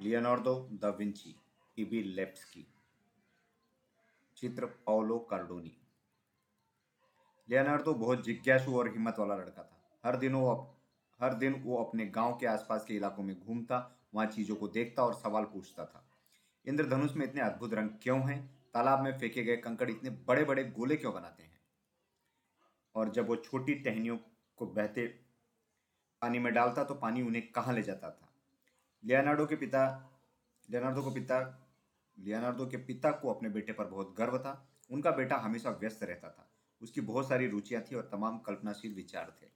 Leonardo da Vinci, इबी लेप्सकी चित्र Paolo कार्डोनी. Leonardo बहुत जिज्ञासु और हिम्मत वाला लड़का था। हर दिन वो हर दिन वो अपने गाँव के आसपास के इलाकों में घूमता, वहाँ चीज़ों को देखता और सवाल पूछता था। इंद्रधनुष में इतने अद्भुत रंग क्यों हैं? तालाब में फेंके गए कंकड़ इतने बड़े बड़े गोले क्यों बनाते हैं? और जब वो छोटी टहनियों को बहते पानी में डालता तो पानी उन्हें कहाँ ले जाता था? लियोनार्डो के पिता, लियोनार्डो को पिता, लियोनार्डो के पिता को अपने बेटे पर बहुत गर्व था। उनका बेटा हमेशा व्यस्त रहता था। उसकी बहुत सारी रुचियाँ थी और तमाम कल्पनाशील विचार थे।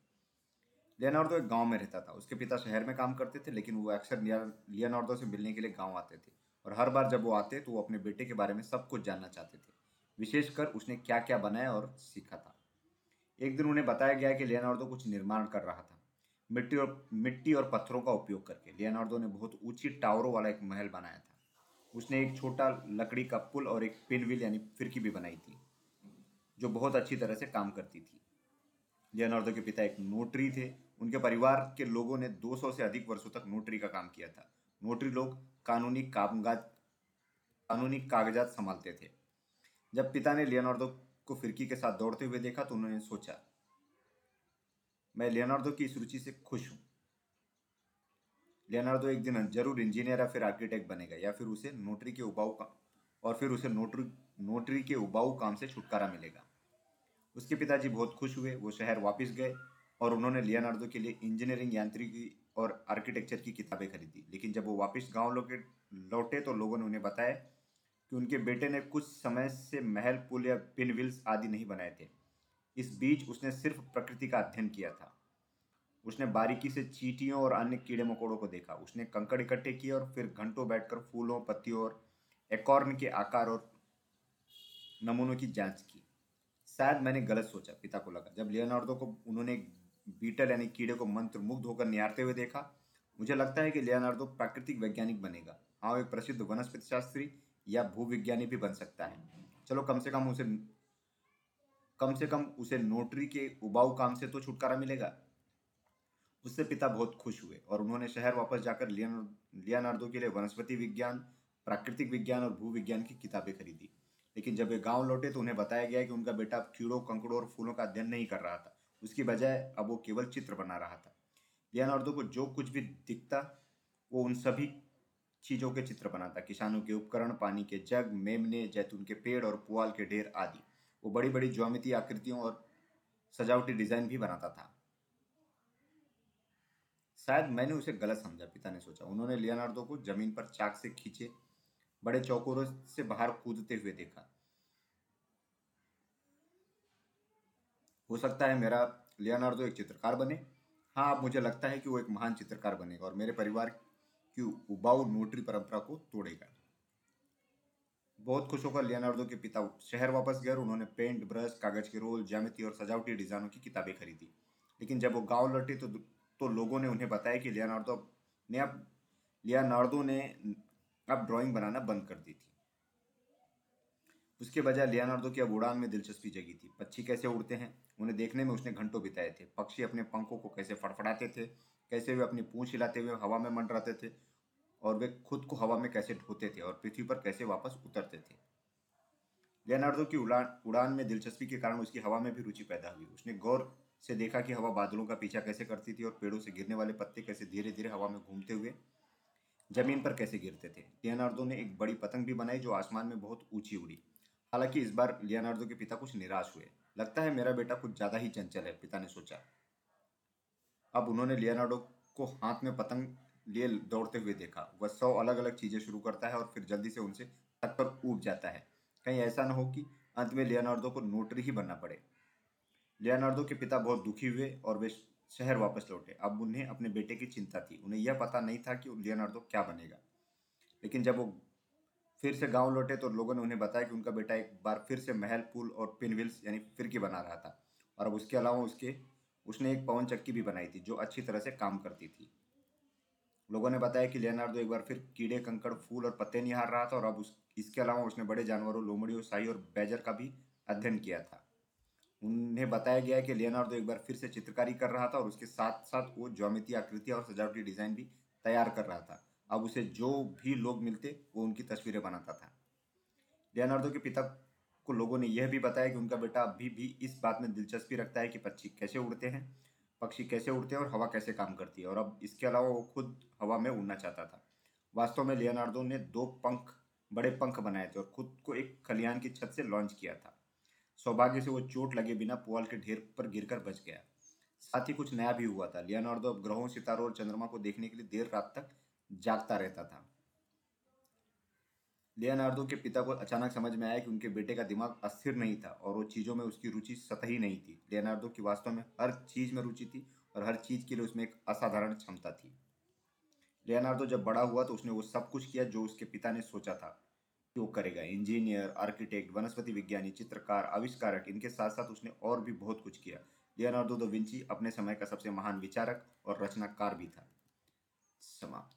लियोनार्डो एक गाँव में रहता था। उसके पिता शहर में काम करते थे, लेकिन वो अक्सर लियोनार्डो से मिलने के लिए गाँव आते थे। और हर बार जब वो आते तो वो अपने बेटे के बारे में सब कुछ जानना चाहते थे। विशेषकर उसने क्या क्या बनाया और सीखा था। एक दिन उन्हें बताया गया कि लियोनार्डो कुछ निर्माण कर रहा था। मिट्टी और मिट्टी और पत्थरों का उपयोग करके। लियोनार्डो ने बहुत ऊँची टावरों वाला एक महल बनाया था। उसने एक छोटा लकड़ी का पुल और एक पिनविल यानी फिरकी भी बनाई थी, जो बहुत अच्छी तरह से काम करती थी। लियोनार्डो के पिता एक नोटरी थे। उनके परिवार के लोगों ने 200 से अधिक वर्षों तक नोटरी का काम किया था। नोटरी लोग कानूनी कामकाज कानूनी कागजात संभालते थे। जब पिता ने लियोनार्डो को फिरकी के साथ दौड़ते हुए देखा तो उन्होंने सोचा मैं लियोनार्डो की इस रुचि से खुश हूँ। लियोनार्डो एक दिन ज़रूर इंजीनियर या फिर आर्किटेक्ट बनेगा या फिर उसे नोटरी के उबाऊ का और फिर उसे नोटरी नोटरी के उबाऊ काम से छुटकारा मिलेगा। उसके पिताजी बहुत खुश हुए, वो शहर वापस गए और उन्होंने लियोनार्डो के लिए इंजीनियरिंग यांत्रिकी और आर्किटेक्चर की किताबें खरीदी। लेकिन जब वो वापस गाँव लौटे लौटे तो लोगों ने उन्हें बताया कि उनके बेटे ने कुछ समय से महल, पुल या पिनविल्स आदि नहीं बनाए थे। इस बीच उसने सिर्फ़ प्रकृति का अध्ययन किया था। उसने बारीकी से चीटियों और अन्य कीड़े मकोड़ों को देखा। उसने कंकड़ इकट्ठे किए और फिर घंटों बैठकर फूलों, पत्तियों और एकॉर्न के आकार और नमूनों की जाँच की। शायद मैंने गलत सोचा, पिता को लगा। जब लियोनार्डो को उन्होंने बीटल यानी कीड़े को मंत्र मुग्ध होकर निहारते हुए देखा, मुझे लगता है कि लियोनार्डो प्राकृतिक वैज्ञानिक बनेगा। हाँ एक प्रसिद्ध वनस्पति शास्त्री या भूविज्ञानी भी बन सकता है। चलो, कम से कम उसे कम से कम उसे नोटरी के उबाऊ काम से तो छुटकारा मिलेगा। उससे पिता बहुत खुश हुए और उन्होंने शहर वापस जाकर लियानार्डो के लिए वनस्पति विज्ञान, प्राकृतिक विज्ञान और भू विज्ञान की किताबें खरीदी। लेकिन जब वे गाँव लौटे तो उन्हें बताया गया कि उनका बेटा कीड़ों कंकड़ों और फूलों का अध्ययन नहीं कर रहा था। उसकी बजाय अब वो केवल चित्र बना रहा था। लियानार्डो को जो कुछ भी दिखता, वो उन सभी चीज़ों के चित्र बनाता। किसानों के उपकरण, पानी के जग, मेमने, जैतून के पेड़ और पुआल के ढेर आदि। वो बड़ी बड़ी ज्योमिति आकृतियों और सजावटी डिज़ाइन भी बनाता था। शायद मैंने उसे गलत समझा, पिता ने सोचा। उन्होंने लियोनार्डो को ज़मीन पर चाक से खींचे, बड़े चौकोरों से बाहर कूदते हुए देखा। हो सकता है मेरा लियोनार्डो एक चित्रकार बने। हाँ अब मुझे लगता है कि वो एक महान चित्रकार बनेगा और मेरे परिवार की उबाऊ नोटरी परंपरा को तोड़ेगा। बहुत खुश होकर लियोनार्डो के पिता शहर वापस गए और उन्होंने पेंट, ब्रश, कागज़ के रोल, ज्यामिति और सजावटी डिजाइनों की किताबें खरीदी। लेकिन जब वो गाँव लौटे तो तो लोगों ने उन्हें बताया कि लियोनार्डो ने अब लियोनार्डो ने अब ड्राइंग बनाना बंद कर दी थी। उसके बजाय लियोनार्डो की अब उड़ान में दिलचस्पी जगी थी। पक्षी कैसे उड़ते हैं, उन्हें देखने में उसने घंटों बिताए थे। पक्षी अपने पंखों को कैसे फड़फड़ाते थे, कैसे वे अपनी पूंछ हिलाते हुए हवा में मंडराते थे और वे खुद को हवा में कैसे ढोते थे और पृथ्वी पर कैसे वापस उतरते थे। लियोनार्डो की उड़ान उड़ान में दिलचस्पी के कारण उसकी हवा में भी रुचि पैदा हुई। उसने गौर से देखा कि हवा बादलों का पीछा कैसे करती थी और पेड़ों से गिरने वाले पत्ते कैसे धीरे धीरे हवा में घूमते हुए ज़मीन पर कैसे गिरते थे। लियोनार्डो ने एक बड़ी पतंग भी बनाई जो आसमान में बहुत ऊँची उड़ी। हालाँकि इस बार लियोनार्डो के पिता कुछ निराश हुए। लगता है मेरा बेटा कुछ ज़्यादा ही चंचल है, पिता ने सोचा। अब उन्होंने लियोनार्डो को हाथ में पतंग लिए दौड़ते हुए देखा। वह सौ अलग अलग चीज़ें शुरू करता है और फिर जल्दी से उनसे तक पर ऊब जाता है। कहीं ऐसा न हो कि अंत में लियोनार्डो को नोटरी ही बनना पड़े। लियोनार्डो के पिता बहुत दुखी हुए और वे शहर वापस लौटे। अब उन्हें अपने बेटे की चिंता थी। उन्हें यह पता नहीं था कि लियोनार्डो क्या बनेगा। लेकिन जब वो फिर से गाँव लौटे तो लोगों ने उन्हें बताया कि उनका बेटा एक बार फिर से महल, पुल और पिनविल्स यानी फिरकी बना रहा था। और अब उसके अलावा उसके, उसने एक पवन चक्की भी बनाई थी, जो अच्छी तरह से काम करती थी। लोगों ने बताया कि लियोनार्डो एक बार फिर कीड़े, कंकड़, फूल और पत्ते निहार रहा था और अब उस, इसके अलावा उसने बड़े जानवरों, लोमड़ियों, साई और बैजर का भी अध्ययन किया था। उन्हें बताया गया कि लियोनार्डो एक बार फिर से चित्रकारी कर रहा था और उसके साथ साथ वो ज्योमिति आकृति और सजावटी डिज़ाइन भी तैयार कर रहा था। अब उसे जो भी लोग मिलते, वो उनकी तस्वीरें बनाता था। लियोनार्डो के पिता को लोगों ने यह भी बताया कि उनका बेटा अभी भी इस बात में दिलचस्पी रखता है कि पक्षी कैसे उड़ते हैं। पक्षी कैसे उड़ते हैं और हवा कैसे काम करती है। और अब इसके अलावा वो खुद हवा में उड़ना चाहता था। वास्तव में लियोनार्डो ने दो पंख, बड़े पंख बनाए थे और खुद को एक खलियान की छत से लॉन्च किया था। सौभाग्य से वो चोट लगे बिना पुआल के ढेर पर गिरकर बच गया। साथ ही कुछ नया भी हुआ था। लियोनार्डो अब ग्रहों, सितारों और चंद्रमा को देखने के लिए देर रात तक जागता रहता था। लियोनार्डो के पिता को अचानक समझ में आया कि उनके बेटे का दिमाग अस्थिर नहीं था और वो चीज़ों में उसकी रुचि सतही नहीं थी। लियोनार्डो की वास्तव में हर चीज़ में रुचि थी और हर चीज़ के लिए उसमें एक असाधारण क्षमता थी। लियोनार्डो जब बड़ा हुआ तो उसने वो सब कुछ किया जो उसके पिता ने सोचा था। कि वो करेगा, इंजीनियर, आर्किटेक्ट, वनस्पति विज्ञानी, चित्रकार, आविष्कारक, इनके साथ साथ उसने और भी बहुत कुछ किया। लियोनार्डो दो विंची अपने समय का सबसे महान विचारक और रचनाकार भी था। समाप्त।